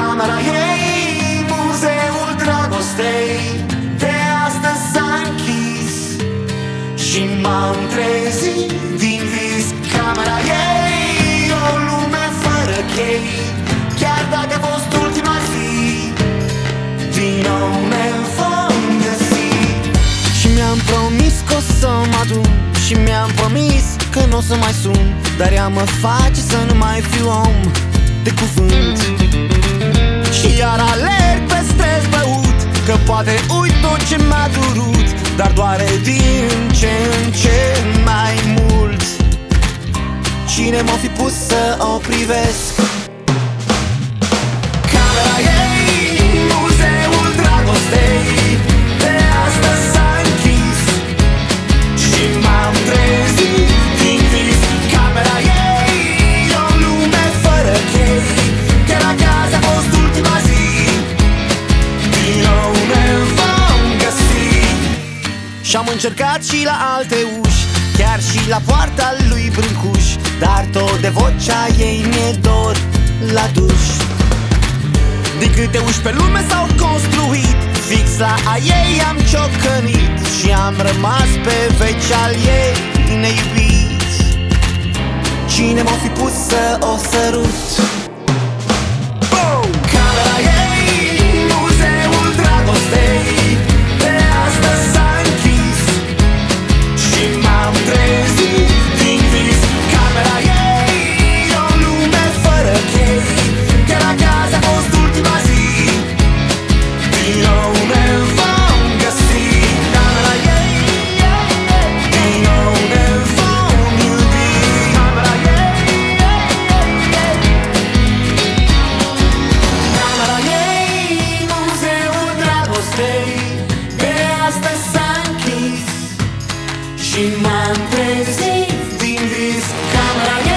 Camera ei, muzeul dragostei. De astăzi s-a închis Și m-am trezit din vis. Camera ei, o lume fără chei. Chiar dacă a fost ultima zi Din nou ne vom găsi. Și mi-am promis că o să mă adun Și mi-am promis că nu o să mai sun. Dar ea mă face să nu mai fiu om de cuvânt. Și iar alerg pe stres băut Că poate uit tot ce m-a durut Dar doare din ce în ce mai mult. Cine m-a fi pus să o privesc încercat și la alte uși Chiar și la poarta lui Brâncuș Dar tot de vocea ei mi-e dor la duș. Din câte uși pe lume s-au construit Fix la a ei am ciocănit Și am rămas pe veci al ei neiubit Cine m-a fi pus să o sărut In my presence, in this camera.